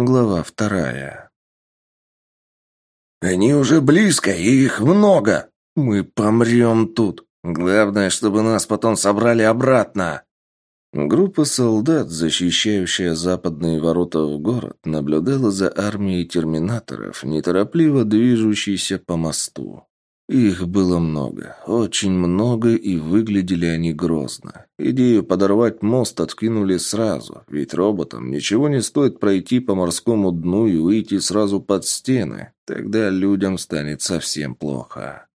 Глава вторая. «Они уже близко, и их много! Мы помрем тут! Главное, чтобы нас потом собрали обратно!» Группа солдат, защищающая западные ворота в город, наблюдала за армией терминаторов, неторопливо движущейся по мосту. Их было много, очень много, и выглядели они грозно. Идею подорвать мост откинули сразу, ведь роботам ничего не стоит пройти по морскому дну и выйти сразу под стены. Тогда людям станет совсем плохо.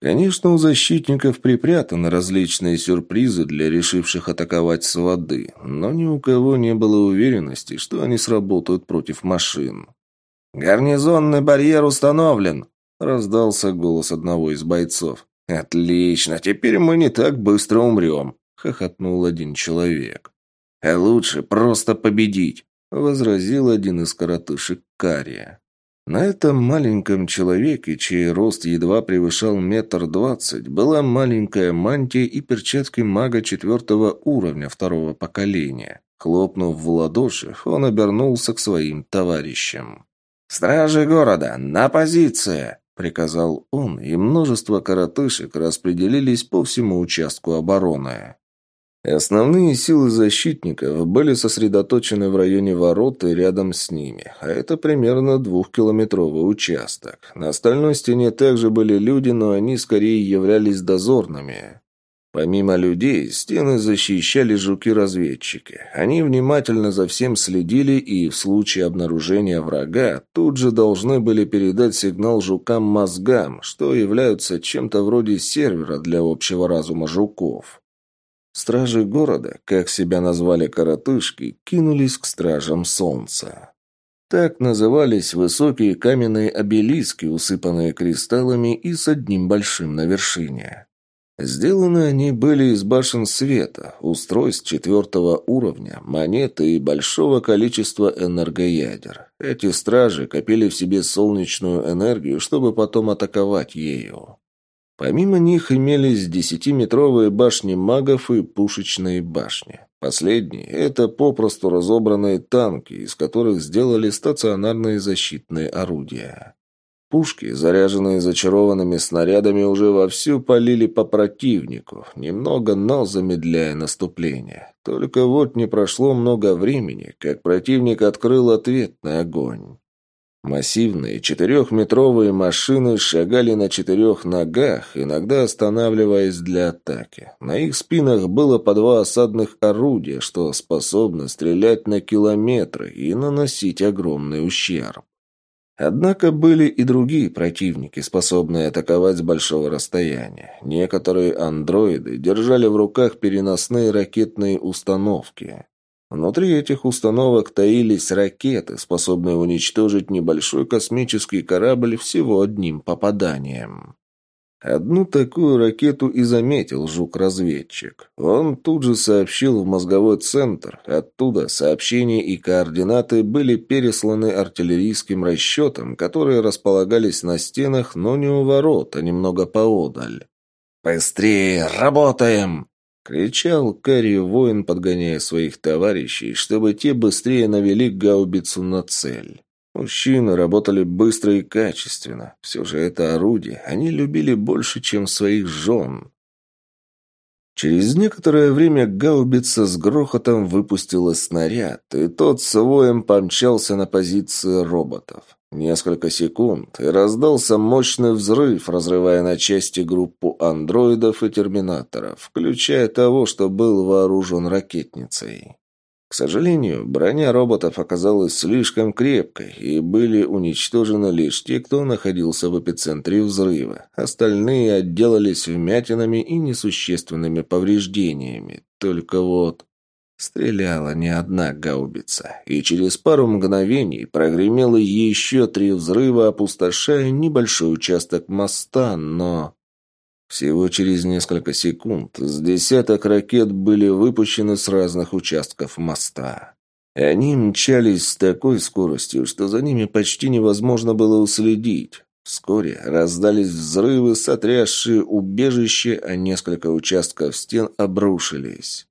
Конечно, у защитников припрятаны различные сюрпризы для решивших атаковать с воды, но ни у кого не было уверенности, что они сработают против машин. «Гарнизонный барьер установлен», Раздался голос одного из бойцов. «Отлично, теперь мы не так быстро умрем», — хохотнул один человек. «А лучше просто победить», — возразил один из коротышек Кария. На этом маленьком человеке, чей рост едва превышал метр двадцать, была маленькая мантия и перчатки мага четвертого уровня второго поколения. Хлопнув в ладоши, он обернулся к своим товарищам. «Стражи города, на позиции!» — приказал он, и множество коротышек распределились по всему участку обороны. Основные силы защитников были сосредоточены в районе ворот и рядом с ними, а это примерно двухкилометровый участок. На остальной стене также были люди, но они скорее являлись дозорными. Помимо людей, стены защищали жуки-разведчики. Они внимательно за всем следили и, в случае обнаружения врага, тут же должны были передать сигнал жукам-мозгам, что являются чем-то вроде сервера для общего разума жуков. Стражи города, как себя назвали коротышки, кинулись к стражам солнца. Так назывались высокие каменные обелиски, усыпанные кристаллами и с одним большим на вершине. Сделаны они были из башен света, устройств четвертого уровня, монеты и большого количества энергоядер. Эти стражи копили в себе солнечную энергию, чтобы потом атаковать ею. Помимо них имелись десятиметровые башни магов и пушечные башни. Последние – это попросту разобранные танки, из которых сделали стационарные защитные орудия. Пушки, заряженные зачарованными снарядами, уже вовсю полили по противнику, немного, но замедляя наступление. Только вот не прошло много времени, как противник открыл ответный огонь. Массивные четырехметровые машины шагали на четырех ногах, иногда останавливаясь для атаки. На их спинах было по два осадных орудия, что способно стрелять на километры и наносить огромный ущерб. Однако были и другие противники, способные атаковать с большого расстояния. Некоторые андроиды держали в руках переносные ракетные установки. Внутри этих установок таились ракеты, способные уничтожить небольшой космический корабль всего одним попаданием. Одну такую ракету и заметил жук-разведчик. Он тут же сообщил в мозговой центр. Оттуда сообщения и координаты были пересланы артиллерийским расчетам, которые располагались на стенах, но не у ворот, а немного поодаль. «Быстрее! Работаем!» — кричал Карри воин, подгоняя своих товарищей, чтобы те быстрее навели гаубицу на цель. Мужчины работали быстро и качественно. Все же это орудие они любили больше, чем своих жен. Через некоторое время гаубица с грохотом выпустила снаряд, и тот с воем помчался на позиции роботов. Несколько секунд, и раздался мощный взрыв, разрывая на части группу андроидов и терминаторов, включая того, что был вооружен ракетницей. К сожалению, броня роботов оказалась слишком крепкой, и были уничтожены лишь те, кто находился в эпицентре взрыва. Остальные отделались вмятинами и несущественными повреждениями. Только вот... Стреляла не одна гаубица, и через пару мгновений прогремело еще три взрыва, опустошая небольшой участок моста, но... Всего через несколько секунд с десяток ракет были выпущены с разных участков моста. Они мчались с такой скоростью, что за ними почти невозможно было уследить. Вскоре раздались взрывы, сотрясшие убежище, а несколько участков стен обрушились.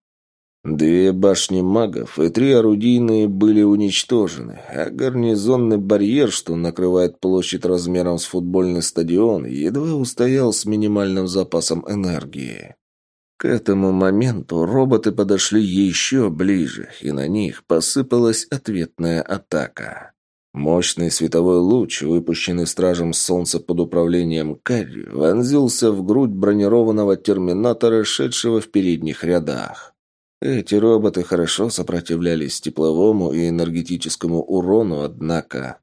Две башни магов и три орудийные были уничтожены, а гарнизонный барьер, что накрывает площадь размером с футбольный стадион, едва устоял с минимальным запасом энергии. К этому моменту роботы подошли еще ближе, и на них посыпалась ответная атака. Мощный световой луч, выпущенный стражем солнца под управлением Карри, вонзился в грудь бронированного терминатора, шедшего в передних рядах. Эти роботы хорошо сопротивлялись тепловому и энергетическому урону, однако...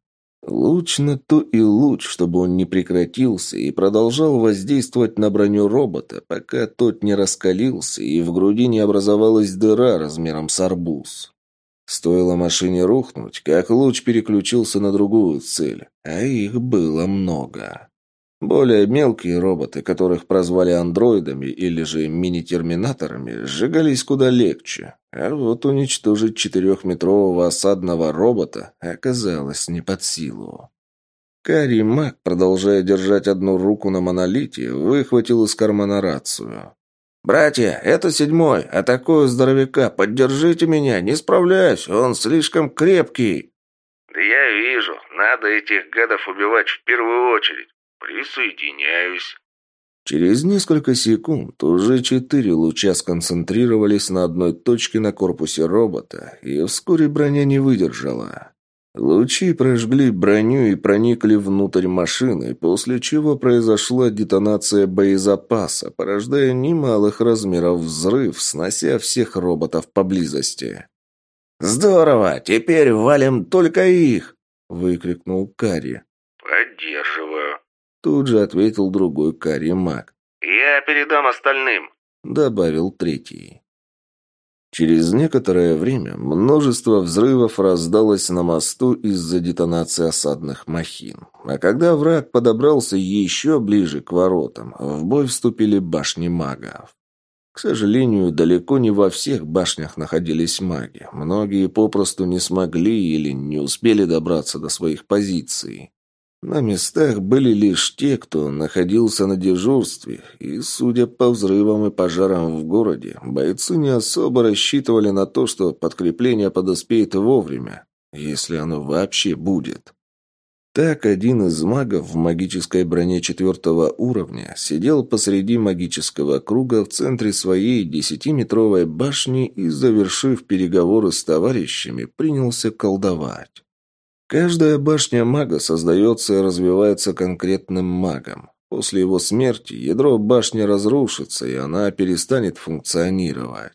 Луч на то и луч, чтобы он не прекратился и продолжал воздействовать на броню робота, пока тот не раскалился и в груди не образовалась дыра размером с арбуз. Стоило машине рухнуть, как луч переключился на другую цель, а их было много. Более мелкие роботы, которых прозвали андроидами или же мини-терминаторами, сжигались куда легче. А вот уничтожить четырехметрового осадного робота оказалось не под силу. Кари Мак, продолжая держать одну руку на монолите, выхватил из кармана рацию. «Братья, это седьмой. Атакую здоровяка. Поддержите меня. Не справляюсь. Он слишком крепкий». «Да я вижу. Надо этих гадов убивать в первую очередь. «Присоединяюсь». Через несколько секунд уже четыре луча сконцентрировались на одной точке на корпусе робота, и вскоре броня не выдержала. Лучи прожгли броню и проникли внутрь машины, после чего произошла детонация боезапаса, порождая немалых размеров взрыв, снося всех роботов поблизости. «Здорово! Теперь валим только их!» — выкрикнул Карри. «Поддерживаю», Тут же ответил другой карий маг. «Я передам остальным», — добавил третий. Через некоторое время множество взрывов раздалось на мосту из-за детонации осадных махин. А когда враг подобрался еще ближе к воротам, в бой вступили башни магов. К сожалению, далеко не во всех башнях находились маги. Многие попросту не смогли или не успели добраться до своих позиций. На местах были лишь те, кто находился на дежурстве, и, судя по взрывам и пожарам в городе, бойцы не особо рассчитывали на то, что подкрепление подоспеет вовремя, если оно вообще будет. Так один из магов в магической броне четвертого уровня сидел посреди магического круга в центре своей десятиметровой башни и, завершив переговоры с товарищами, принялся колдовать. Каждая башня мага создается и развивается конкретным магом. После его смерти ядро башни разрушится, и она перестанет функционировать.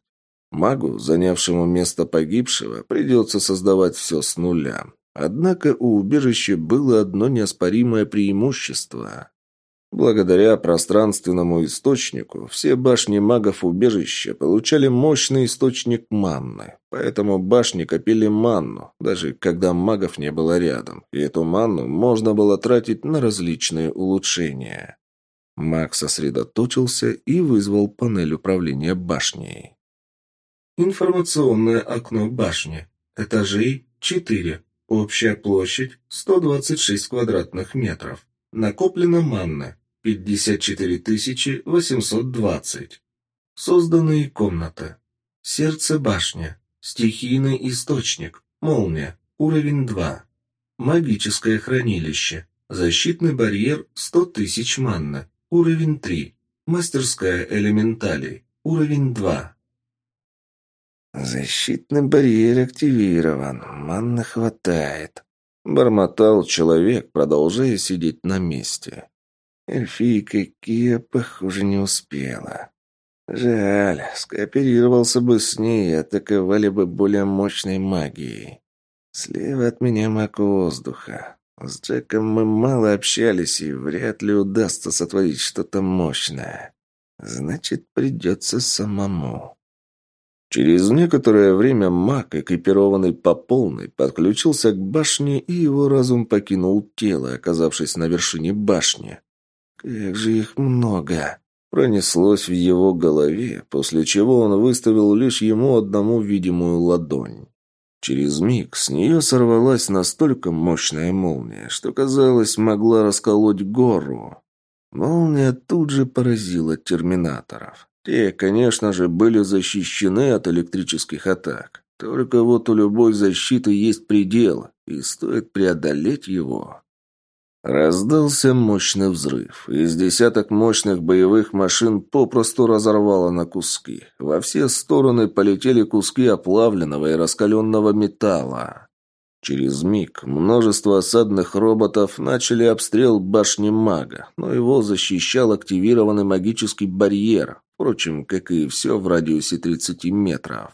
Магу, занявшему место погибшего, придется создавать все с нуля. Однако у убежища было одно неоспоримое преимущество. Благодаря пространственному источнику все башни магов убежища получали мощный источник манны, поэтому башни копили манну, даже когда магов не было рядом, и эту манну можно было тратить на различные улучшения. Маг сосредоточился и вызвал панель управления башней. Информационное окно башни. Этажей 4. Общая площадь 126 квадратных метров. Накоплено манна 54 820. Созданные комнаты. Сердце башня. Стихийный источник. Молния. Уровень 2. Магическое хранилище. Защитный барьер 100 тысяч манна. Уровень 3. Мастерская элементалей. Уровень 2. «Защитный барьер активирован. Манны хватает», — бормотал человек, продолжая сидеть на месте. Эльфийка Кия, похоже, не успела. Жаль, скооперировался бы с ней атаковали бы более мощной магией. Слева от меня маг воздуха. С Джеком мы мало общались, и вряд ли удастся сотворить что-то мощное. Значит, придется самому. Через некоторое время маг, экипированный по полной, подключился к башне, и его разум покинул тело, оказавшись на вершине башни. «Как же их много!» Пронеслось в его голове, после чего он выставил лишь ему одному видимую ладонь. Через миг с нее сорвалась настолько мощная молния, что, казалось, могла расколоть гору. Молния тут же поразила терминаторов. Те, конечно же, были защищены от электрических атак. Только вот у любой защиты есть предел, и стоит преодолеть его. Раздался мощный взрыв. Из десяток мощных боевых машин попросту разорвало на куски. Во все стороны полетели куски оплавленного и раскаленного металла. Через миг множество осадных роботов начали обстрел башни мага, но его защищал активированный магический барьер, впрочем, как и все в радиусе 30 метров.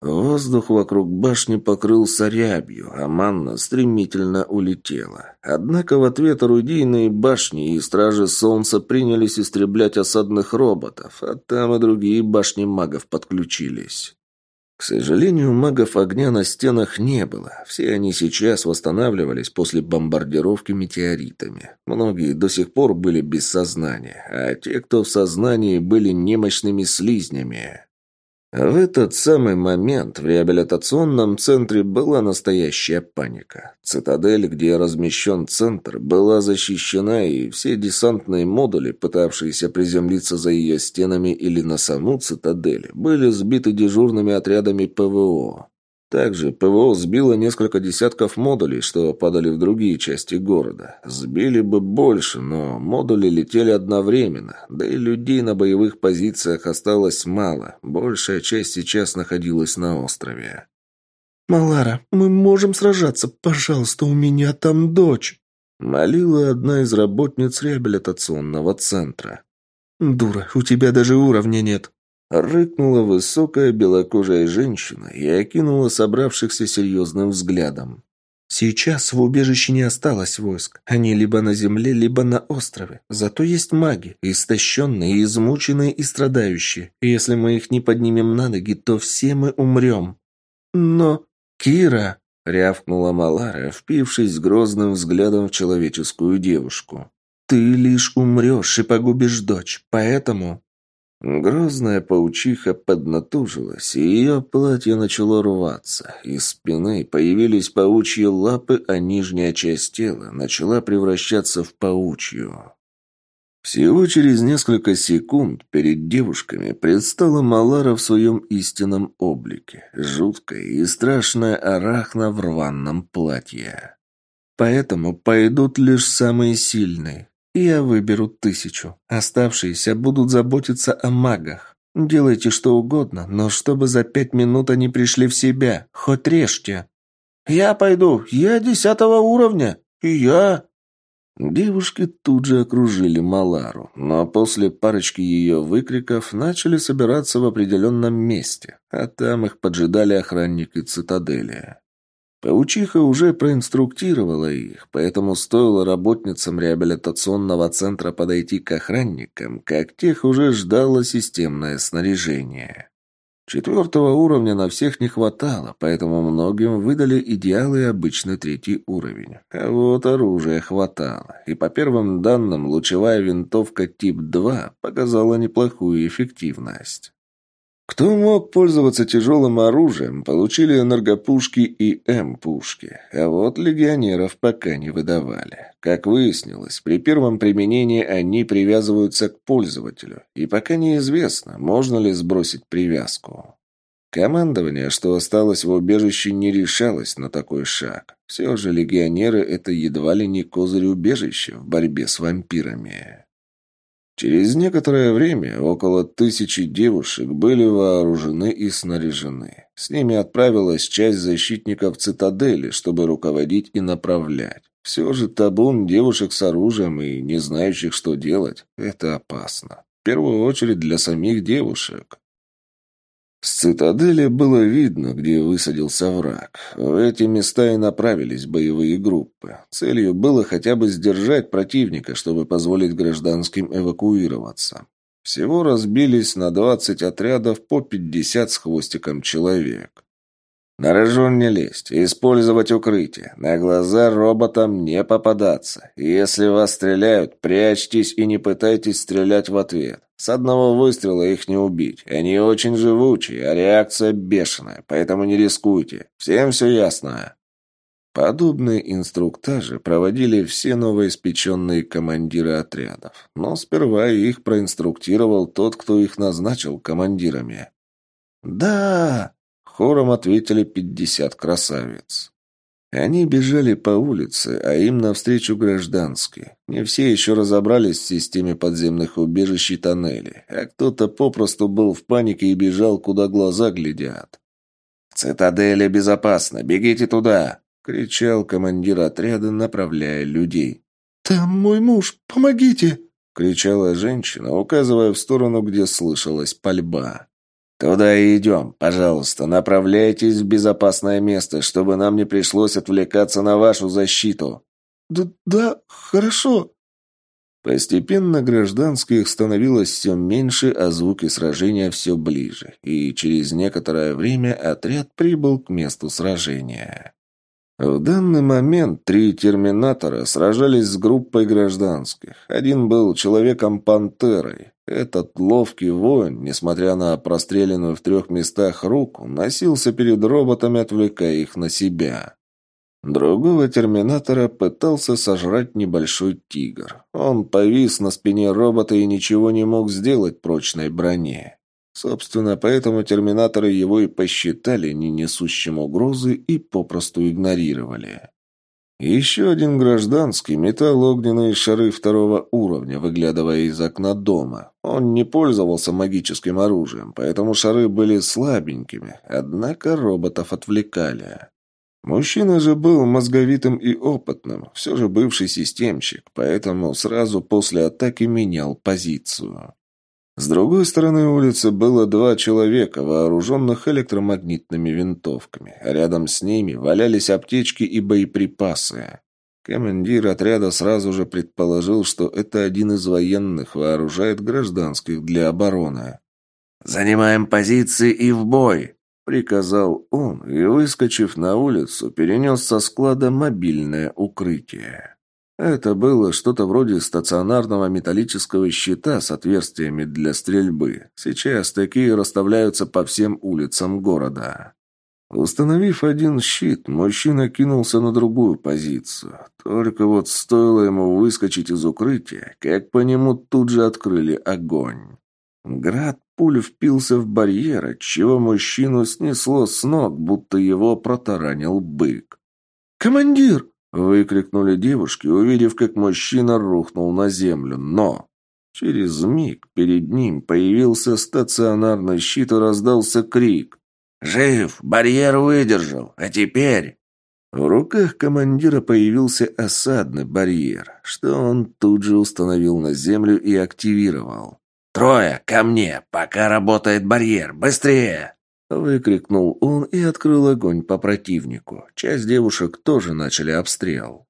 Воздух вокруг башни покрылся рябью, а манна стремительно улетела. Однако в ответ орудийные башни и стражи солнца принялись истреблять осадных роботов, а там и другие башни магов подключились. К сожалению, магов огня на стенах не было. Все они сейчас восстанавливались после бомбардировки метеоритами. Многие до сих пор были без сознания, а те, кто в сознании, были немощными слизнями. В этот самый момент в реабилитационном центре была настоящая паника. Цитадель, где размещен центр, была защищена, и все десантные модули, пытавшиеся приземлиться за ее стенами или на саму цитадель, были сбиты дежурными отрядами ПВО. Также ПВО сбило несколько десятков модулей, что падали в другие части города. Сбили бы больше, но модули летели одновременно, да и людей на боевых позициях осталось мало. Большая часть сейчас находилась на острове. «Малара, мы можем сражаться. Пожалуйста, у меня там дочь!» Молила одна из работниц реабилитационного центра. «Дура, у тебя даже уровня нет!» Рыкнула высокая белокожая женщина и окинула собравшихся серьезным взглядом. «Сейчас в убежище не осталось войск. Они либо на земле, либо на острове. Зато есть маги, истощенные, измученные и страдающие. И если мы их не поднимем на ноги, то все мы умрем». «Но... Кира...» — рявкнула Малара, впившись грозным взглядом в человеческую девушку. «Ты лишь умрешь и погубишь дочь, поэтому...» Грозная паучиха поднатужилась, и ее платье начало рваться. Из спины появились паучьи лапы, а нижняя часть тела начала превращаться в паучью. Всего через несколько секунд перед девушками предстала Малара в своем истинном облике, жуткая и страшная арахна в рваном платье. «Поэтому пойдут лишь самые сильные. Я выберу тысячу. Оставшиеся будут заботиться о магах. Делайте что угодно, но чтобы за пять минут они пришли в себя. Хоть режьте. Я пойду. Я десятого уровня. И я... Девушки тут же окружили Малару, но после парочки ее выкриков начали собираться в определенном месте, а там их поджидали охранники цитадели. Паучиха уже проинструктировала их, поэтому стоило работницам реабилитационного центра подойти к охранникам, как тех уже ждало системное снаряжение. Четвертого уровня на всех не хватало, поэтому многим выдали идеалы обычный третий уровень. А вот оружия хватало, и по первым данным лучевая винтовка тип 2 показала неплохую эффективность. Кто мог пользоваться тяжелым оружием, получили энергопушки и М-пушки, а вот легионеров пока не выдавали. Как выяснилось, при первом применении они привязываются к пользователю, и пока неизвестно, можно ли сбросить привязку. Командование, что осталось в убежище, не решалось на такой шаг. Все же легионеры – это едва ли не козырь убежища в борьбе с вампирами. Через некоторое время около тысячи девушек были вооружены и снаряжены. С ними отправилась часть защитников цитадели, чтобы руководить и направлять. Все же табун девушек с оружием и не знающих, что делать, это опасно. В первую очередь для самих девушек. С цитадели было видно, где высадился враг. В эти места и направились боевые группы. Целью было хотя бы сдержать противника, чтобы позволить гражданским эвакуироваться. Всего разбились на 20 отрядов по 50 с хвостиком человек. На рожон не лезть, использовать укрытие, на глаза роботам не попадаться. Если вас стреляют, прячьтесь и не пытайтесь стрелять в ответ. С одного выстрела их не убить. Они очень живучие, а реакция бешеная, поэтому не рискуйте. Всем все ясно?» Подобные инструктажи проводили все новоиспеченные командиры отрядов, но сперва их проинструктировал тот, кто их назначил командирами. «Да!» — хором ответили пятьдесят красавиц. Они бежали по улице, а им навстречу гражданские. Не все еще разобрались в системе подземных убежищ и тоннелей, а кто-то попросту был в панике и бежал, куда глаза глядят. «Цитаделя безопасна, бегите туда!» — кричал командир отряда, направляя людей. «Там мой муж, помогите!» — кричала женщина, указывая в сторону, где слышалась пальба. «Туда и идем. Пожалуйста, направляйтесь в безопасное место, чтобы нам не пришлось отвлекаться на вашу защиту». «Да, да хорошо». Постепенно гражданских становилось все меньше, а звуки сражения все ближе, и через некоторое время отряд прибыл к месту сражения. В данный момент три терминатора сражались с группой гражданских. Один был человеком-пантерой. Этот ловкий воин, несмотря на простреленную в трех местах руку, носился перед роботами, отвлекая их на себя. Другого терминатора пытался сожрать небольшой тигр. Он повис на спине робота и ничего не мог сделать прочной броне. Собственно, поэтому терминаторы его и посчитали не несущим угрозы и попросту игнорировали. Еще один гражданский метал огненные шары второго уровня, выглядывая из окна дома. Он не пользовался магическим оружием, поэтому шары были слабенькими, однако роботов отвлекали. Мужчина же был мозговитым и опытным, все же бывший системщик, поэтому сразу после атаки менял позицию. С другой стороны улицы было два человека, вооруженных электромагнитными винтовками, рядом с ними валялись аптечки и боеприпасы. Командир отряда сразу же предположил, что это один из военных вооружает гражданских для обороны. «Занимаем позиции и в бой!» — приказал он и, выскочив на улицу, перенес со склада мобильное укрытие. Это было что-то вроде стационарного металлического щита с отверстиями для стрельбы. Сейчас такие расставляются по всем улицам города. Установив один щит, мужчина кинулся на другую позицию. Только вот стоило ему выскочить из укрытия, как по нему тут же открыли огонь. Град пуль впился в барьер, отчего мужчину снесло с ног, будто его протаранил бык. «Командир!» Выкрикнули девушки, увидев, как мужчина рухнул на землю. Но через миг перед ним появился стационарный щит и раздался крик. «Жив! Барьер выдержал! А теперь...» В руках командира появился осадный барьер, что он тут же установил на землю и активировал. «Трое, ко мне! Пока работает барьер! Быстрее!» Выкрикнул он и открыл огонь по противнику. Часть девушек тоже начали обстрел.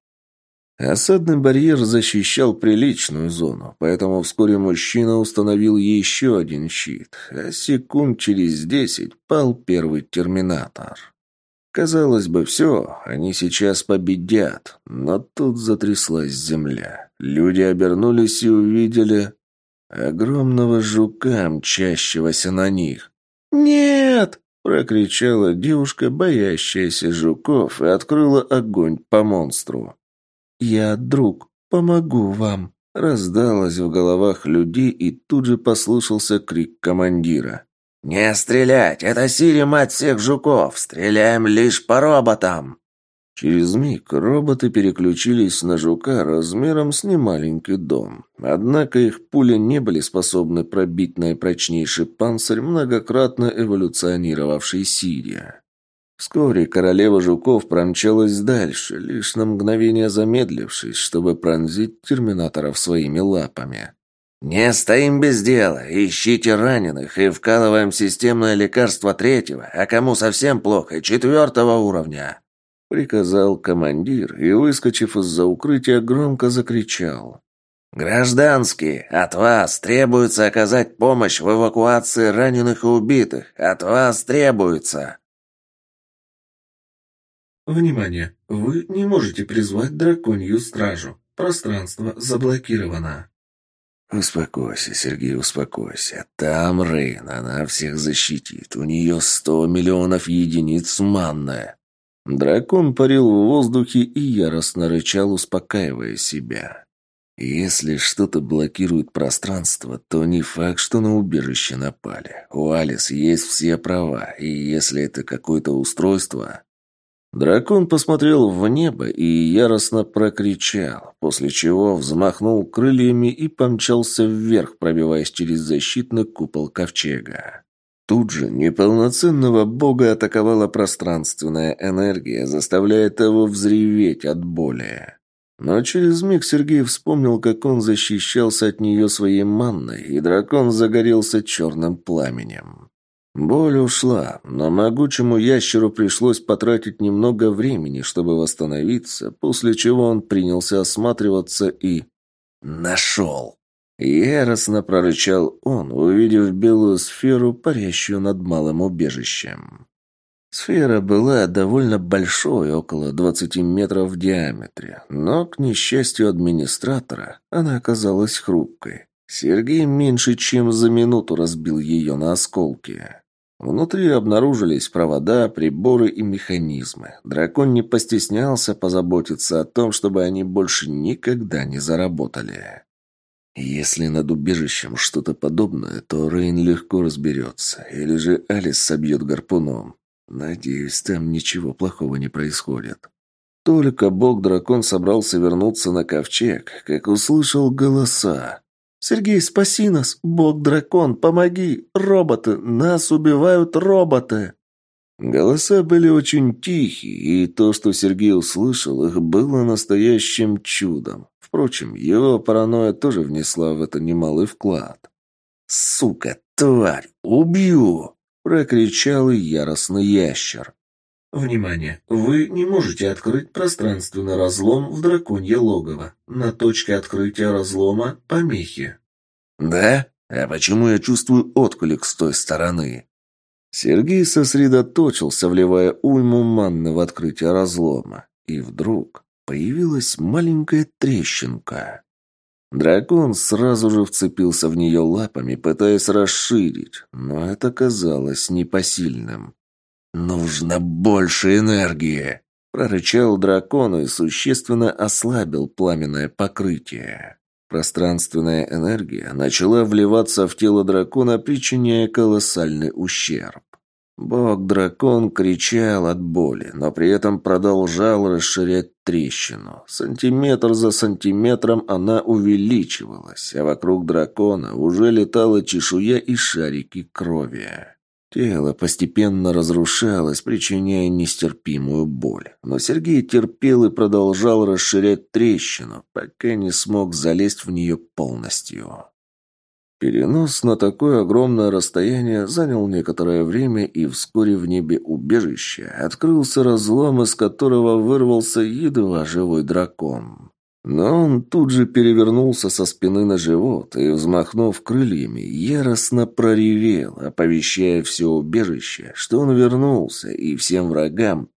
Осадный барьер защищал приличную зону, поэтому вскоре мужчина установил еще один щит, а секунд через десять пал первый терминатор. Казалось бы, все, они сейчас победят, но тут затряслась земля. Люди обернулись и увидели огромного жука, мчащегося на них. «Нет!» – прокричала девушка, боящаяся жуков, и открыла огонь по монстру. «Я друг, помогу вам!» – раздалось в головах людей, и тут же послышался крик командира. «Не стрелять! Это Сири, мать всех жуков! Стреляем лишь по роботам!» Через миг роботы переключились на жука размером с немаленький дом. Однако их пули не были способны пробить наипрочнейший панцирь, многократно эволюционировавший Сирия. Вскоре королева жуков промчалась дальше, лишь на мгновение замедлившись, чтобы пронзить терминаторов своими лапами. «Не стоим без дела, ищите раненых и вкалываем системное лекарство третьего, а кому совсем плохо, четвертого уровня!» Приказал командир и, выскочив из-за укрытия, громко закричал. «Гражданские, от вас требуется оказать помощь в эвакуации раненых и убитых. От вас требуется!» Внимание! Вы не можете призвать драконью стражу. Пространство заблокировано. «Успокойся, Сергей, успокойся. Там Рейн, она всех защитит. У нее сто миллионов единиц манная. Дракон парил в воздухе и яростно рычал, успокаивая себя. Если что-то блокирует пространство, то не факт, что на убежище напали. У Алис есть все права, и если это какое-то устройство... Дракон посмотрел в небо и яростно прокричал, после чего взмахнул крыльями и помчался вверх, пробиваясь через защитный купол ковчега. Тут же неполноценного бога атаковала пространственная энергия, заставляя того взреветь от боли. Но через миг Сергей вспомнил, как он защищался от нее своей манной, и дракон загорелся черным пламенем. Боль ушла, но могучему ящеру пришлось потратить немного времени, чтобы восстановиться, после чего он принялся осматриваться и... Нашел! Яростно прорычал он, увидев белую сферу, парящую над малым убежищем. Сфера была довольно большой, около 20 метров в диаметре, но, к несчастью администратора, она оказалась хрупкой. Сергей меньше чем за минуту разбил ее на осколки. Внутри обнаружились провода, приборы и механизмы. Дракон не постеснялся позаботиться о том, чтобы они больше никогда не заработали. Если над убежищем что-то подобное, то Рейн легко разберется, или же Алис собьет гарпуном. Надеюсь, там ничего плохого не происходит. Только бог-дракон собрался вернуться на ковчег, как услышал голоса. «Сергей, спаси нас! Бог-дракон, помоги! Роботы! Нас убивают роботы!» Голоса были очень тихие, и то, что Сергей услышал, их было настоящим чудом. Впрочем, его паранойя тоже внесла в это немалый вклад. «Сука, тварь, убью!» Прокричал яростный ящер. Внимание! Вы не можете открыть пространственный разлом в драконье логово. На точке открытия разлома помехи. Да? А почему я чувствую отклик с той стороны? Сергей сосредоточился, вливая уйму манны в открытие разлома. И вдруг появилась маленькая трещинка. Дракон сразу же вцепился в нее лапами, пытаясь расширить, но это казалось непосильным. «Нужно больше энергии!» – прорычал дракон и существенно ослабил пламенное покрытие. Пространственная энергия начала вливаться в тело дракона, причиняя колоссальный ущерб. Бог-дракон кричал от боли, но при этом продолжал расширять трещину. Сантиметр за сантиметром она увеличивалась, а вокруг дракона уже летала чешуя и шарики крови. Тело постепенно разрушалось, причиняя нестерпимую боль. Но Сергей терпел и продолжал расширять трещину, пока не смог залезть в нее полностью. Перенос на такое огромное расстояние занял некоторое время, и вскоре в небе убежища открылся разлом, из которого вырвался едва живой дракон. Но он тут же перевернулся со спины на живот и, взмахнув крыльями, яростно проревел, оповещая все убежище, что он вернулся, и всем врагам